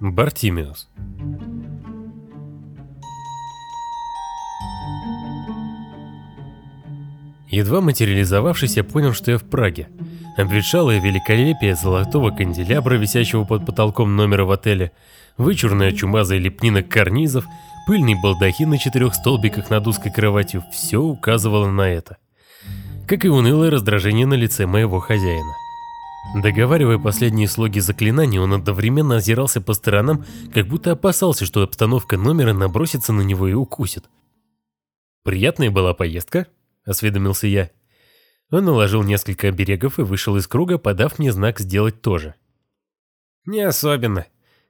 Бартимиус. Едва материализовавшись, я понял, что я в Праге. Обветшалое великолепие золотого канделябра, висящего под потолком номера в отеле, вычурная чумазая лепнина карнизов, пыльный балдахин на четырех столбиках над узкой кроватью – все указывало на это. Как и унылое раздражение на лице моего хозяина. Договаривая последние слоги заклинания, он одновременно озирался по сторонам, как будто опасался, что обстановка номера набросится на него и укусит. «Приятная была поездка?» — осведомился я. Он наложил несколько оберегов и вышел из круга, подав мне знак сделать то же. «Не особенно.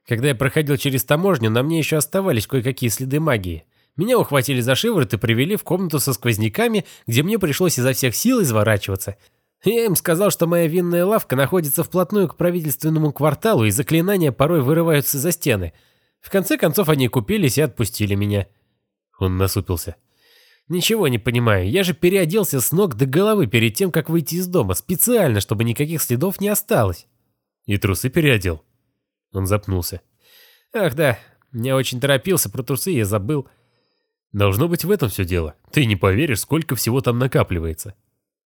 Когда я проходил через таможню, на мне еще оставались кое-какие следы магии. Меня ухватили за шиворот и привели в комнату со сквозняками, где мне пришлось изо всех сил изворачиваться». Я им сказал, что моя винная лавка находится вплотную к правительственному кварталу, и заклинания порой вырываются за стены. В конце концов они купились и отпустили меня. Он насупился. Ничего не понимаю, я же переоделся с ног до головы перед тем, как выйти из дома, специально, чтобы никаких следов не осталось. И трусы переодел? Он запнулся. Ах да, я очень торопился, про трусы я забыл. Должно быть в этом все дело. Ты не поверишь, сколько всего там накапливается.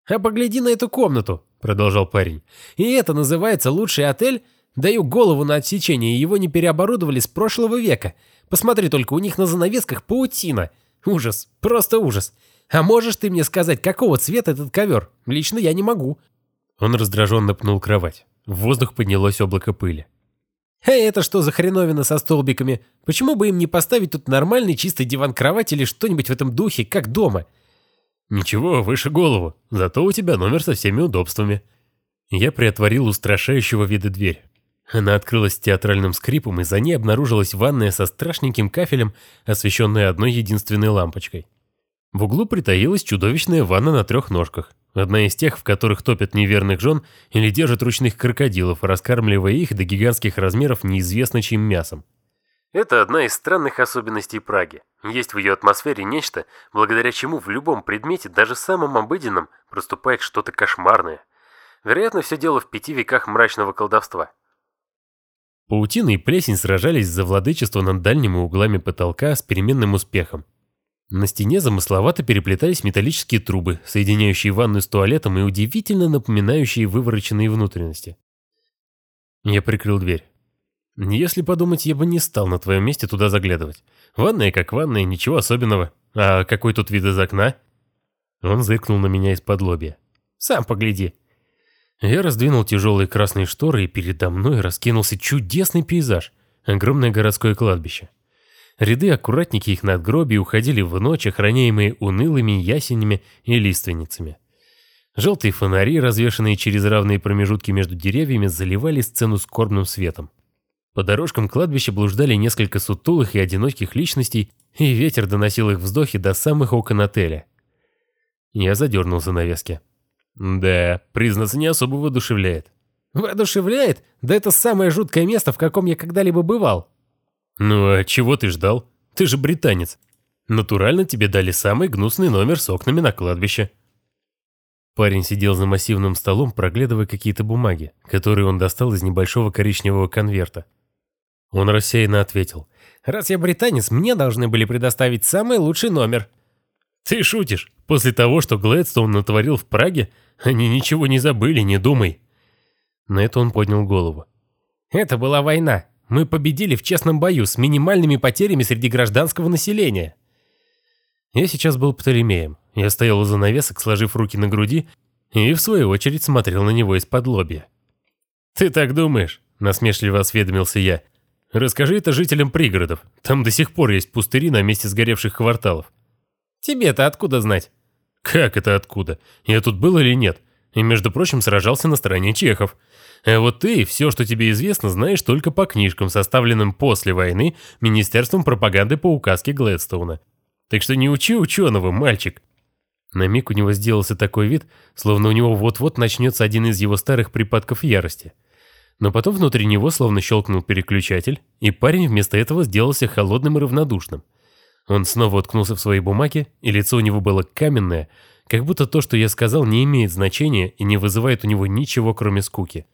«А погляди на эту комнату», — продолжал парень. «И это называется лучший отель? Даю голову на отсечение, его не переоборудовали с прошлого века. Посмотри только, у них на занавесках паутина. Ужас, просто ужас. А можешь ты мне сказать, какого цвета этот ковер? Лично я не могу». Он раздраженно пнул кровать. В воздух поднялось облако пыли. «Эй, это что за хреновина со столбиками? Почему бы им не поставить тут нормальный чистый диван-кровать или что-нибудь в этом духе, как дома?» «Ничего, выше голову, зато у тебя номер со всеми удобствами». Я приотворил устрашающего вида дверь. Она открылась театральным скрипом, и за ней обнаружилась ванная со страшненьким кафелем, освещенная одной единственной лампочкой. В углу притаилась чудовищная ванна на трех ножках. Одна из тех, в которых топят неверных жен или держат ручных крокодилов, раскармливая их до гигантских размеров неизвестно чьим мясом. Это одна из странных особенностей Праги. Есть в ее атмосфере нечто, благодаря чему в любом предмете, даже самом обыденном, проступает что-то кошмарное. Вероятно, все дело в пяти веках мрачного колдовства. Паутина и плесень сражались за владычество над дальними углами потолка с переменным успехом. На стене замысловато переплетались металлические трубы, соединяющие ванную с туалетом и удивительно напоминающие вывороченные внутренности. Я прикрыл дверь. Если подумать, я бы не стал на твоем месте туда заглядывать. Ванная как ванная, ничего особенного. А какой тут вид из окна? Он зыркнул на меня из-под лобья. Сам погляди. Я раздвинул тяжелые красные шторы, и передо мной раскинулся чудесный пейзаж. Огромное городское кладбище. Ряды аккуратненьких надгробий уходили в ночь, охраняемые унылыми ясенями и лиственницами. Желтые фонари, развешанные через равные промежутки между деревьями, заливали сцену скорбным светом. По дорожкам кладбища блуждали несколько сутулых и одиноких личностей, и ветер доносил их вздохи до самых окон отеля. Я задернул занавески. Да, признаться, не особо воодушевляет. Воодушевляет? Да это самое жуткое место, в каком я когда-либо бывал. Ну а чего ты ждал? Ты же британец. Натурально тебе дали самый гнусный номер с окнами на кладбище. Парень сидел за массивным столом, проглядывая какие-то бумаги, которые он достал из небольшого коричневого конверта. Он рассеянно ответил. «Раз я британец, мне должны были предоставить самый лучший номер». «Ты шутишь? После того, что Глэдстоун натворил в Праге, они ничего не забыли, не думай». На это он поднял голову. «Это была война. Мы победили в честном бою с минимальными потерями среди гражданского населения». Я сейчас был Птолемеем. Я стоял у занавесок, сложив руки на груди, и в свою очередь смотрел на него из-под лобья. «Ты так думаешь?» – насмешливо осведомился я. Расскажи это жителям пригородов. Там до сих пор есть пустыри на месте сгоревших кварталов. Тебе-то откуда знать? Как это откуда? Я тут был или нет? И, между прочим, сражался на стороне чехов. А вот ты все, что тебе известно, знаешь только по книжкам, составленным после войны Министерством пропаганды по указке Глэдстоуна. Так что не учи ученого, мальчик. На миг у него сделался такой вид, словно у него вот-вот начнется один из его старых припадков ярости. Но потом внутри него словно щелкнул переключатель, и парень вместо этого сделался холодным и равнодушным. Он снова уткнулся в свои бумаги, и лицо у него было каменное, как будто то, что я сказал, не имеет значения и не вызывает у него ничего, кроме скуки.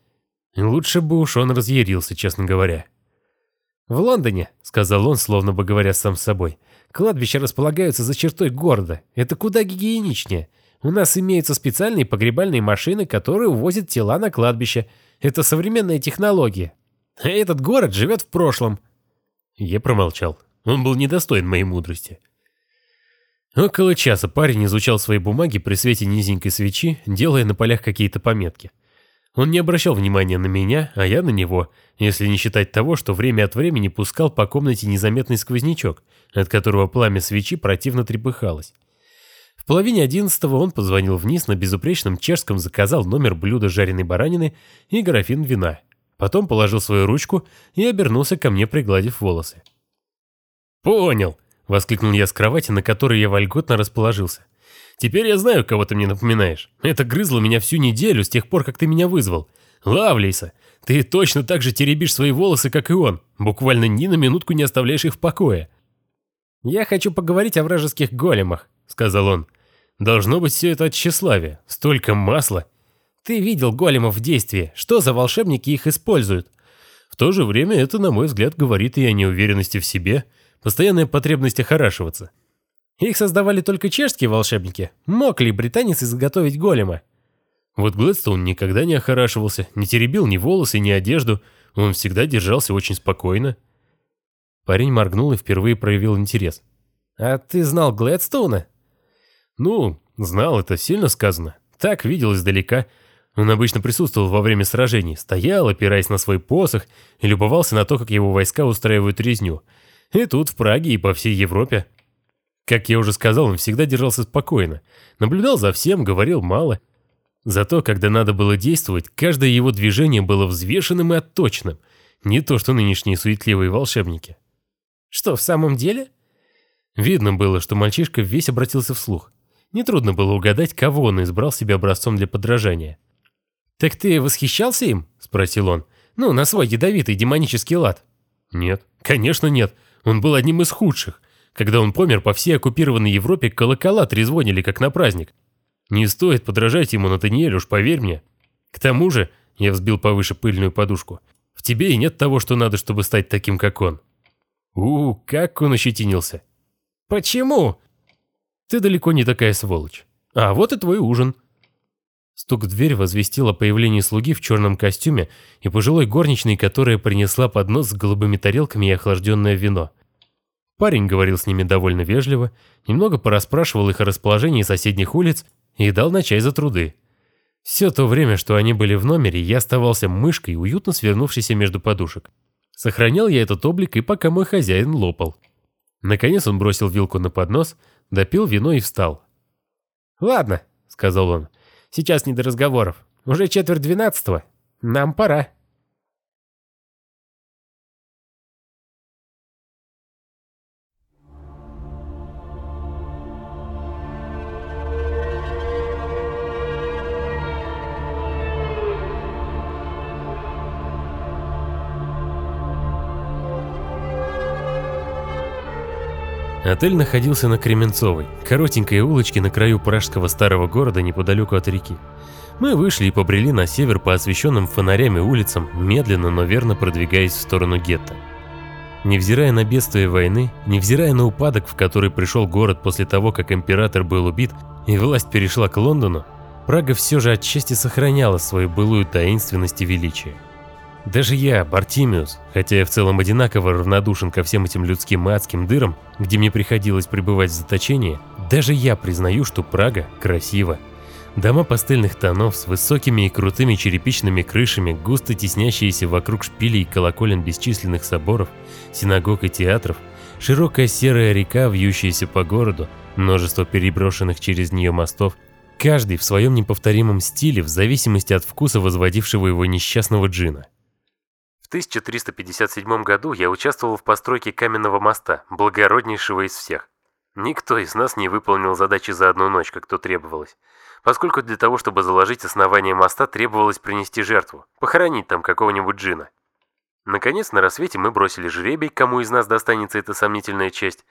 Лучше бы уж он разъярился, честно говоря. «В Лондоне», — сказал он, словно бы говоря сам с собой, — «кладбища располагаются за чертой города. Это куда гигиеничнее. У нас имеются специальные погребальные машины, которые увозят тела на кладбище. Это современная технология. А этот город живет в прошлом». Я промолчал. Он был недостоин моей мудрости. Около часа парень изучал свои бумаги при свете низенькой свечи, делая на полях какие-то пометки. Он не обращал внимания на меня, а я на него, если не считать того, что время от времени пускал по комнате незаметный сквознячок, от которого пламя свечи противно трепыхалось. Половине одиннадцатого он позвонил вниз на безупречном чешском, заказал номер блюда жареной баранины и графин вина. Потом положил свою ручку и обернулся ко мне, пригладив волосы. «Понял!» — воскликнул я с кровати, на которой я вольготно расположился. Теперь я знаю, кого ты мне напоминаешь. Это грызло меня всю неделю с тех пор, как ты меня вызвал. Лавлейса, ты точно так же теребишь свои волосы, как и он. Буквально ни на минутку не оставляешь их в покое. «Я хочу поговорить о вражеских големах», — сказал он. «Должно быть все это от тщеславия. Столько масла». «Ты видел големов в действии. Что за волшебники их используют?» В то же время это, на мой взгляд, говорит и о неуверенности в себе, постоянная потребность охорашиваться. Их создавали только чешские волшебники. Мог ли британец изготовить голема? Вот Глэдстоун никогда не охорашивался, не теребил ни волосы, ни одежду. Он всегда держался очень спокойно. Парень моргнул и впервые проявил интерес. «А ты знал Глэдстоуна?» «Ну, знал, это сильно сказано. Так, видел издалека. Он обычно присутствовал во время сражений, стоял, опираясь на свой посох, и любовался на то, как его войска устраивают резню. И тут, в Праге, и по всей Европе. Как я уже сказал, он всегда держался спокойно, наблюдал за всем, говорил мало. Зато, когда надо было действовать, каждое его движение было взвешенным и отточенным, не то что нынешние суетливые волшебники. Что, в самом деле? Видно было, что мальчишка весь обратился вслух. Нетрудно было угадать, кого он избрал себе образцом для подражания. «Так ты восхищался им?» – спросил он. «Ну, на свой ядовитый демонический лад». «Нет, конечно нет. Он был одним из худших. Когда он помер, по всей оккупированной Европе колокола трезвонили, как на праздник. Не стоит подражать ему, Натаниэль, уж поверь мне. К тому же, я взбил повыше пыльную подушку, в тебе и нет того, что надо, чтобы стать таким, как он. У, как он ощетинился. Почему? Ты далеко не такая сволочь. А вот и твой ужин. Стук в дверь возвестил о появлении слуги в черном костюме и пожилой горничной, которая принесла поднос с голубыми тарелками и охлажденное вино. Парень говорил с ними довольно вежливо, немного порасспрашивал их о расположении соседних улиц и дал на чай за труды. Все то время, что они были в номере, я оставался мышкой, уютно свернувшейся между подушек. Сохранял я этот облик и пока мой хозяин лопал. Наконец он бросил вилку на поднос, допил вино и встал. «Ладно», — сказал он, — «сейчас не до разговоров. Уже четверть двенадцатого. Нам пора». Отель находился на Кременцовой, коротенькой улочке на краю пражского старого города неподалеку от реки. Мы вышли и побрели на север по освещенным фонарями улицам, медленно, но верно продвигаясь в сторону гетто. Невзирая на бедствие войны, невзирая на упадок, в который пришел город после того, как император был убит и власть перешла к Лондону, Прага все же отчасти сохраняла свою былую таинственность и величие. Даже я, Бартимиус, хотя я в целом одинаково равнодушен ко всем этим людским и адским дырам, где мне приходилось пребывать в заточении, даже я признаю, что Прага красива. Дома пастельных тонов с высокими и крутыми черепичными крышами, густо теснящиеся вокруг шпилей и колоколен бесчисленных соборов, синагог и театров, широкая серая река, вьющаяся по городу, множество переброшенных через нее мостов, каждый в своем неповторимом стиле в зависимости от вкуса возводившего его несчастного джина. В 1357 году я участвовал в постройке каменного моста, благороднейшего из всех. Никто из нас не выполнил задачи за одну ночь, как то требовалось, поскольку для того, чтобы заложить основание моста, требовалось принести жертву, похоронить там какого-нибудь джина. Наконец, на рассвете мы бросили жребий, кому из нас достанется эта сомнительная честь.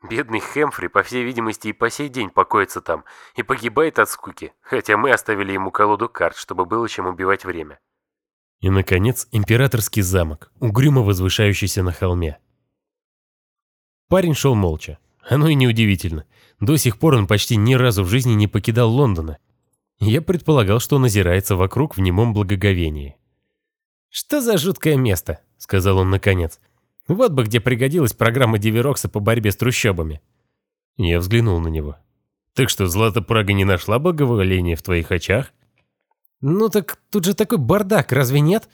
Бедный Хэмфри, по всей видимости, и по сей день покоится там и погибает от скуки, хотя мы оставили ему колоду карт, чтобы было чем убивать время. И, наконец, императорский замок, угрюмо возвышающийся на холме. Парень шел молча. Оно и неудивительно. До сих пор он почти ни разу в жизни не покидал Лондона. Я предполагал, что он озирается вокруг в немом благоговении. «Что за жуткое место?» — сказал он наконец. «Вот бы где пригодилась программа Диверокса по борьбе с трущобами». Я взглянул на него. «Так что, Злата Прага не нашла благоволения в твоих очах?» «Ну так тут же такой бардак, разве нет?»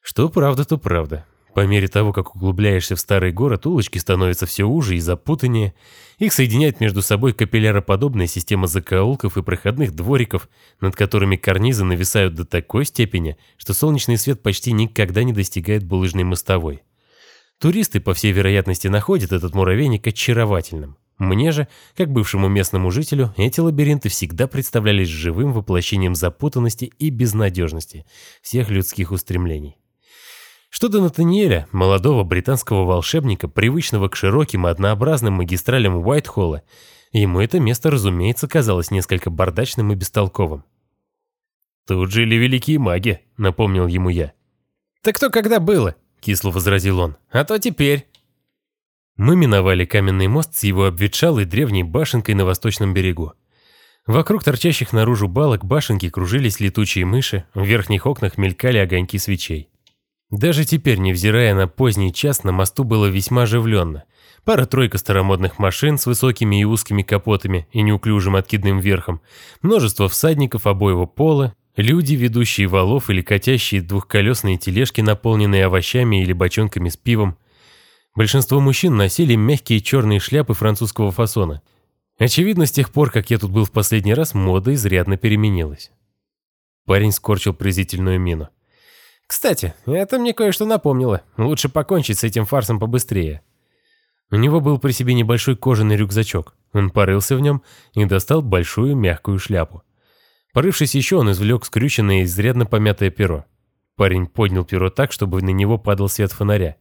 «Что правда, то правда. По мере того, как углубляешься в старый город, улочки становятся все уже и запутаннее. Их соединяет между собой капилляроподобная система закоулков и проходных двориков, над которыми карнизы нависают до такой степени, что солнечный свет почти никогда не достигает булыжной мостовой. Туристы, по всей вероятности, находят этот муравейник очаровательным. Мне же, как бывшему местному жителю, эти лабиринты всегда представлялись живым воплощением запутанности и безнадежности всех людских устремлений. Что до Натаниэля, молодого британского волшебника, привычного к широким однообразным магистралям Уайтхолла, ему это место, разумеется, казалось несколько бардачным и бестолковым. «Тут жили великие маги», — напомнил ему я. «Так то когда было?» — кисло возразил он. «А то теперь». Мы миновали каменный мост с его обветшалой древней башенкой на восточном берегу. Вокруг торчащих наружу балок башенки кружились летучие мыши, в верхних окнах мелькали огоньки свечей. Даже теперь, невзирая на поздний час, на мосту было весьма оживленно. Пара-тройка старомодных машин с высокими и узкими капотами и неуклюжим откидным верхом, множество всадников обоего пола, люди, ведущие валов или катящие двухколесные тележки, наполненные овощами или бочонками с пивом. Большинство мужчин носили мягкие черные шляпы французского фасона. Очевидно, с тех пор, как я тут был в последний раз, мода изрядно переменилась. Парень скорчил презрительную мину. Кстати, это мне кое-что напомнило. Лучше покончить с этим фарсом побыстрее. У него был при себе небольшой кожаный рюкзачок. Он порылся в нем и достал большую мягкую шляпу. Порывшись еще, он извлек скрюченное и изрядно помятое перо. Парень поднял перо так, чтобы на него падал свет фонаря.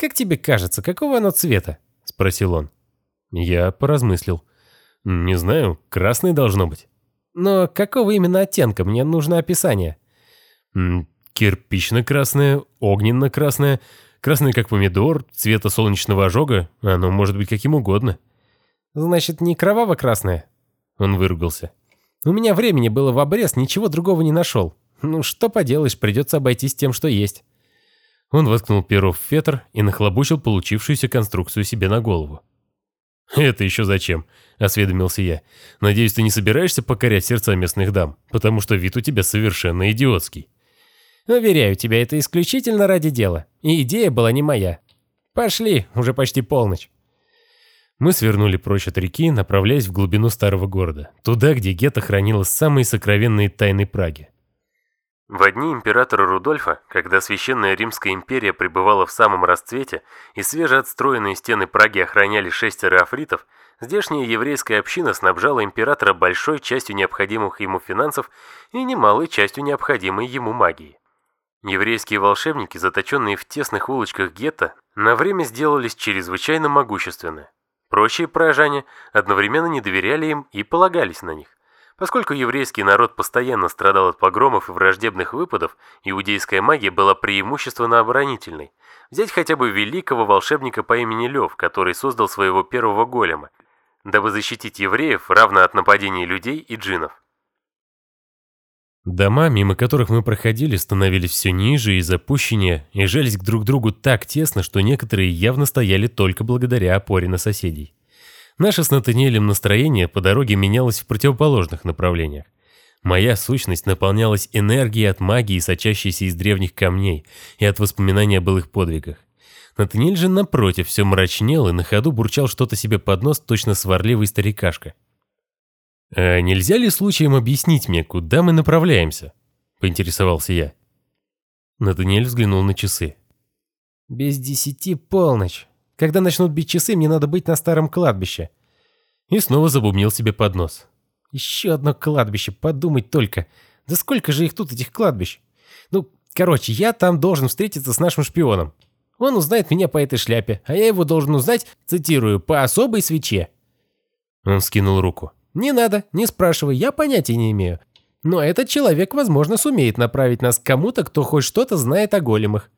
«Как тебе кажется, какого оно цвета?» — спросил он. Я поразмыслил. «Не знаю, красный должно быть». «Но какого именно оттенка? Мне нужно описание». Кирпично-красное, огненно-красное, красное как помидор, цвета солнечного ожога, оно может быть каким угодно. Значит, не кроваво-красное? Он выругался. У меня времени было в обрез, ничего другого не нашел. Ну, что поделаешь, придется обойтись тем, что есть. Он воткнул перо в фетр и нахлобучил получившуюся конструкцию себе на голову. «Это еще зачем?» – осведомился я. «Надеюсь, ты не собираешься покорять сердца местных дам, потому что вид у тебя совершенно идиотский». Уверяю тебя, это исключительно ради дела. И идея была не моя. Пошли, уже почти полночь. Мы свернули прочь от реки, направляясь в глубину старого города, туда, где гетто хранило самые сокровенные тайны Праги. В дни императора Рудольфа, когда Священная Римская империя пребывала в самом расцвете и свежеотстроенные стены Праги охраняли шестеро афритов, здешняя еврейская община снабжала императора большой частью необходимых ему финансов и немалой частью необходимой ему магии. Еврейские волшебники, заточенные в тесных улочках гетто, на время сделались чрезвычайно могущественны. Прочие поражане одновременно не доверяли им и полагались на них. Поскольку еврейский народ постоянно страдал от погромов и враждебных выпадов, иудейская магия была преимущественно оборонительной. Взять хотя бы великого волшебника по имени Лев, который создал своего первого голема, дабы защитить евреев равно от нападений людей и джинов. Дома, мимо которых мы проходили, становились все ниже и запущеннее, и жались к друг другу так тесно, что некоторые явно стояли только благодаря опоре на соседей. Наше с Натаниэлем настроение по дороге менялось в противоположных направлениях. Моя сущность наполнялась энергией от магии, сочащейся из древних камней, и от воспоминаний о былых подвигах. Натаниэль же, напротив, все мрачнел и на ходу бурчал что-то себе под нос, точно сварливый старикашка. «А нельзя ли случаем объяснить мне, куда мы направляемся?» — поинтересовался я. Натаниэль взглянул на часы. «Без десяти полночь. Когда начнут бить часы, мне надо быть на старом кладбище». И снова забубнил себе под нос. «Еще одно кладбище, подумать только. Да сколько же их тут, этих кладбищ? Ну, короче, я там должен встретиться с нашим шпионом. Он узнает меня по этой шляпе, а я его должен узнать, цитирую, по особой свече». Он скинул руку. «Не надо, не спрашивай, я понятия не имею. Но этот человек, возможно, сумеет направить нас к кому-то, кто хоть что-то знает о големах.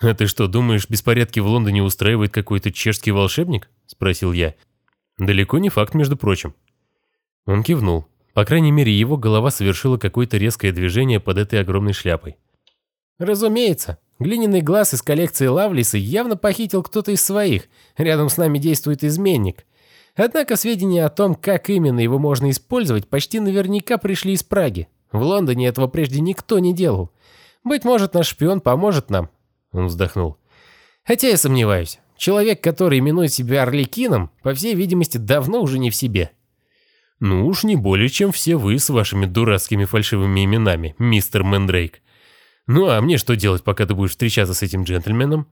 «А ты что, думаешь, беспорядки в Лондоне устраивает какой-то чешский волшебник?» – спросил я. «Далеко не факт, между прочим». Он кивнул. По крайней мере, его голова совершила какое-то резкое движение под этой огромной шляпой. «Разумеется. Глиняный глаз из коллекции Лавлиса явно похитил кто-то из своих. Рядом с нами действует изменник. Однако сведения о том, как именно его можно использовать, почти наверняка пришли из Праги. В Лондоне этого прежде никто не делал. Быть может, наш шпион поможет нам». Он вздохнул. «Хотя я сомневаюсь. Человек, который именует себя Орликином, по всей видимости, давно уже не в себе». «Ну уж не более, чем все вы с вашими дурацкими фальшивыми именами, мистер Мэндрейк. Ну а мне что делать, пока ты будешь встречаться с этим джентльменом?»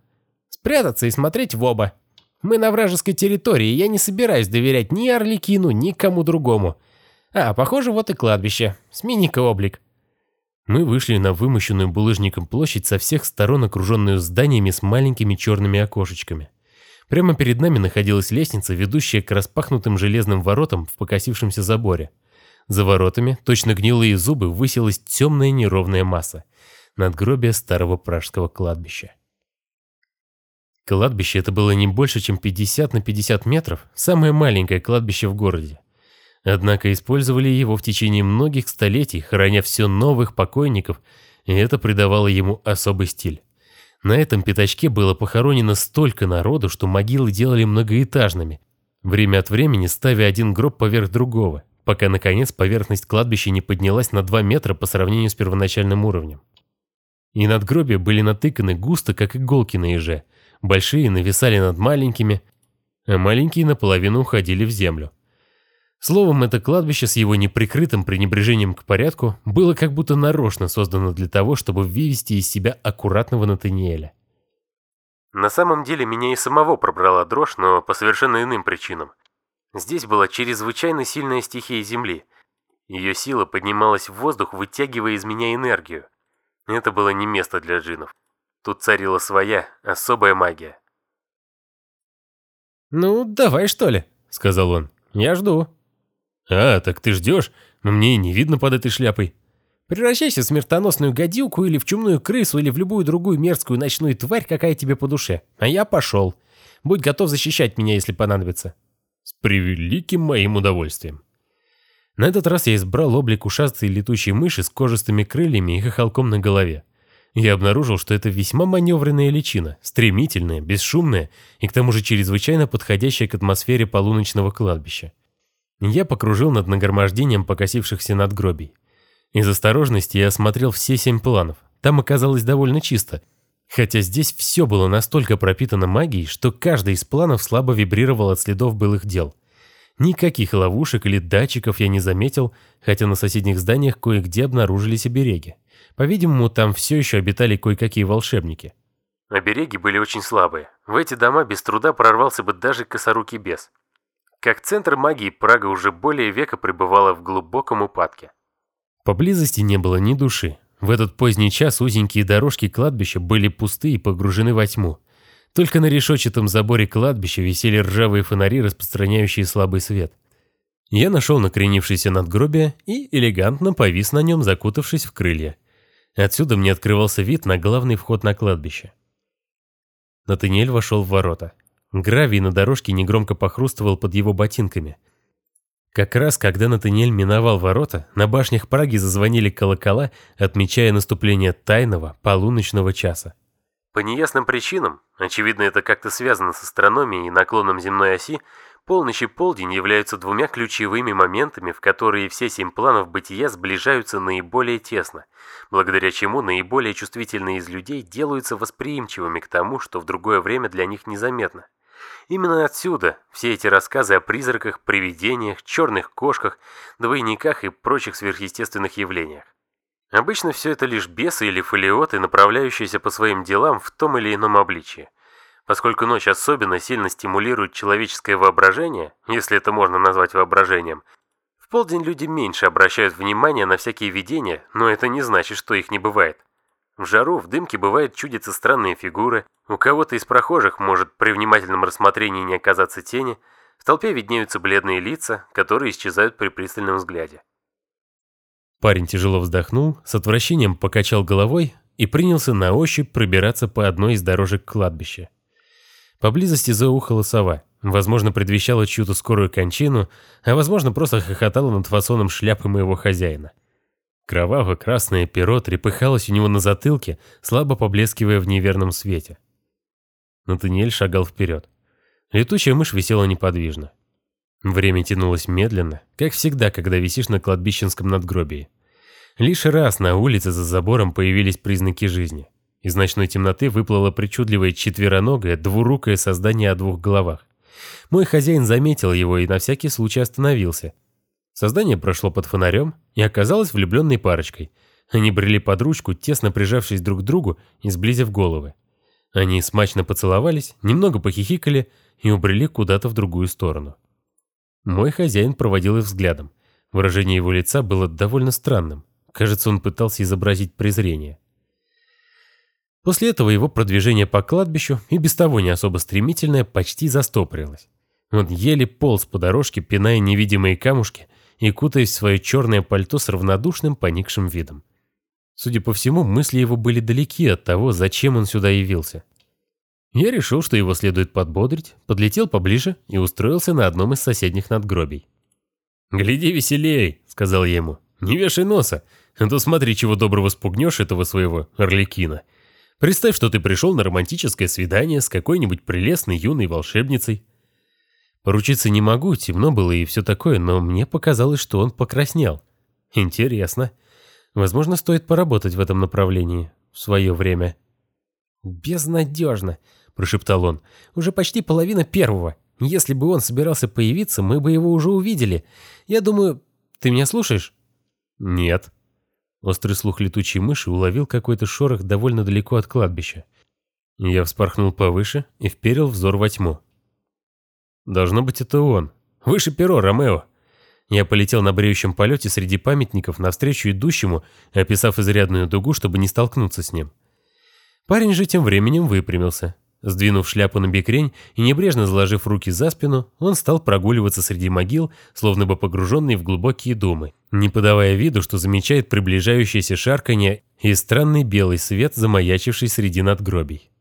«Спрятаться и смотреть в оба. Мы на вражеской территории, я не собираюсь доверять ни Орликину, ни кому другому. А, похоже, вот и кладбище. Смени-ка облик». Мы вышли на вымощенную булыжником площадь со всех сторон, окруженную зданиями с маленькими черными окошечками. Прямо перед нами находилась лестница, ведущая к распахнутым железным воротам в покосившемся заборе. За воротами, точно гнилые зубы, высилась темная неровная масса. Надгробие старого пражского кладбища. Кладбище это было не больше, чем 50 на 50 метров, самое маленькое кладбище в городе. Однако использовали его в течение многих столетий, храня все новых покойников, и это придавало ему особый стиль. На этом пятачке было похоронено столько народу, что могилы делали многоэтажными, время от времени ставя один гроб поверх другого, пока, наконец, поверхность кладбища не поднялась на 2 метра по сравнению с первоначальным уровнем. И надгробия были натыканы густо, как иголки на еже, большие нависали над маленькими, а маленькие наполовину уходили в землю. Словом, это кладбище с его неприкрытым пренебрежением к порядку было как будто нарочно создано для того, чтобы вывести из себя аккуратного Натаниэля. На самом деле меня и самого пробрала дрожь, но по совершенно иным причинам. Здесь была чрезвычайно сильная стихия Земли. Ее сила поднималась в воздух, вытягивая из меня энергию. Это было не место для джинов. Тут царила своя, особая магия. «Ну, давай что ли», — сказал он. «Я жду». «А, так ты ждешь? Мне не видно под этой шляпой». «Превращайся в смертоносную гадюку или в чумную крысу или в любую другую мерзкую ночную тварь, какая тебе по душе. А я пошел. Будь готов защищать меня, если понадобится». «С превеликим моим удовольствием». На этот раз я избрал облик ушастой летучей мыши с кожистыми крыльями и хохолком на голове. Я обнаружил, что это весьма маневренная личина, стремительная, бесшумная и к тому же чрезвычайно подходящая к атмосфере полуночного кладбища. Я покружил над нагромождением покосившихся надгробий. Из осторожности я осмотрел все семь планов. Там оказалось довольно чисто. Хотя здесь все было настолько пропитано магией, что каждый из планов слабо вибрировал от следов былых дел. Никаких ловушек или датчиков я не заметил, хотя на соседних зданиях кое-где обнаружились обереги. По-видимому, там все еще обитали кое-какие волшебники. Обереги были очень слабые. В эти дома без труда прорвался бы даже косорукий бес. Как центр магии, Прага уже более века пребывала в глубоком упадке. Поблизости не было ни души. В этот поздний час узенькие дорожки кладбища были пусты и погружены во тьму. Только на решетчатом заборе кладбища висели ржавые фонари, распространяющие слабый свет. Я нашел накренившееся надгробие и элегантно повис на нем, закутавшись в крылья. Отсюда мне открывался вид на главный вход на кладбище. Натаниэль вошел в ворота. Гравий на дорожке негромко похрустывал под его ботинками. Как раз когда Натаниэль миновал ворота, на башнях Праги зазвонили колокола, отмечая наступление тайного полуночного часа. По неясным причинам, очевидно это как-то связано с астрономией и наклоном земной оси, полночь и полдень являются двумя ключевыми моментами, в которые все семь планов бытия сближаются наиболее тесно, благодаря чему наиболее чувствительные из людей делаются восприимчивыми к тому, что в другое время для них незаметно. Именно отсюда все эти рассказы о призраках, привидениях, черных кошках, двойниках и прочих сверхъестественных явлениях. Обычно все это лишь бесы или фолиоты, направляющиеся по своим делам в том или ином обличии. Поскольку ночь особенно сильно стимулирует человеческое воображение, если это можно назвать воображением, в полдень люди меньше обращают внимание на всякие видения, но это не значит, что их не бывает. В жару в дымке бывает чудятся странные фигуры, у кого-то из прохожих может при внимательном рассмотрении не оказаться тени, в толпе виднеются бледные лица, которые исчезают при пристальном взгляде. Парень тяжело вздохнул, с отвращением покачал головой и принялся на ощупь пробираться по одной из дорожек кладбища. Поблизости заухала сова. Возможно, предвещала чью-то скорую кончину, а возможно, просто хохотала над фасоном шляпы моего хозяина. Кроваво-красное перо трепыхалось у него на затылке, слабо поблескивая в неверном свете. Натаниэль шагал вперед. Летучая мышь висела неподвижно. Время тянулось медленно, как всегда, когда висишь на кладбищенском надгробии. Лишь раз на улице за забором появились признаки жизни. Из ночной темноты выплыло причудливое четвероногое, двурукое создание о двух головах. Мой хозяин заметил его и на всякий случай остановился. Создание прошло под фонарем и оказалось влюбленной парочкой. Они брели под ручку, тесно прижавшись друг к другу и сблизив головы. Они смачно поцеловались, немного похихикали и убрели куда-то в другую сторону. Мой хозяин проводил их взглядом. Выражение его лица было довольно странным. Кажется, он пытался изобразить презрение. После этого его продвижение по кладбищу, и без того не особо стремительное, почти застопорилось. Он еле полз по дорожке, пиная невидимые камушки и кутаясь в свое черное пальто с равнодушным поникшим видом. Судя по всему, мысли его были далеки от того, зачем он сюда явился. Я решил, что его следует подбодрить, подлетел поближе и устроился на одном из соседних надгробий. «Гляди веселей», — сказал я ему. «Не вешай носа, а то смотри, чего доброго спугнешь этого своего орликина. Представь, что ты пришел на романтическое свидание с какой-нибудь прелестной юной волшебницей». Поручиться не могу, темно было и все такое, но мне показалось, что он покраснел. Интересно. Возможно, стоит поработать в этом направлении в свое время. «Безнадежно», — прошептал он. «Уже почти половина первого. Если бы он собирался появиться, мы бы его уже увидели. Я думаю... Ты меня слушаешь?» «Нет». Острый слух летучей мыши уловил какой-то шорох довольно далеко от кладбища. Я вспорхнул повыше и вперил взор во тьму. «Должно быть, это он. Выше перо, Ромео». Я полетел на бреющем полете среди памятников навстречу идущему, описав изрядную дугу, чтобы не столкнуться с ним. Парень же тем временем выпрямился. Сдвинув шляпу на бекрень и небрежно заложив руки за спину, он стал прогуливаться среди могил, словно бы погруженный в глубокие думы, не подавая виду, что замечает приближающееся шарканье и странный белый свет, замаячивший среди надгробий.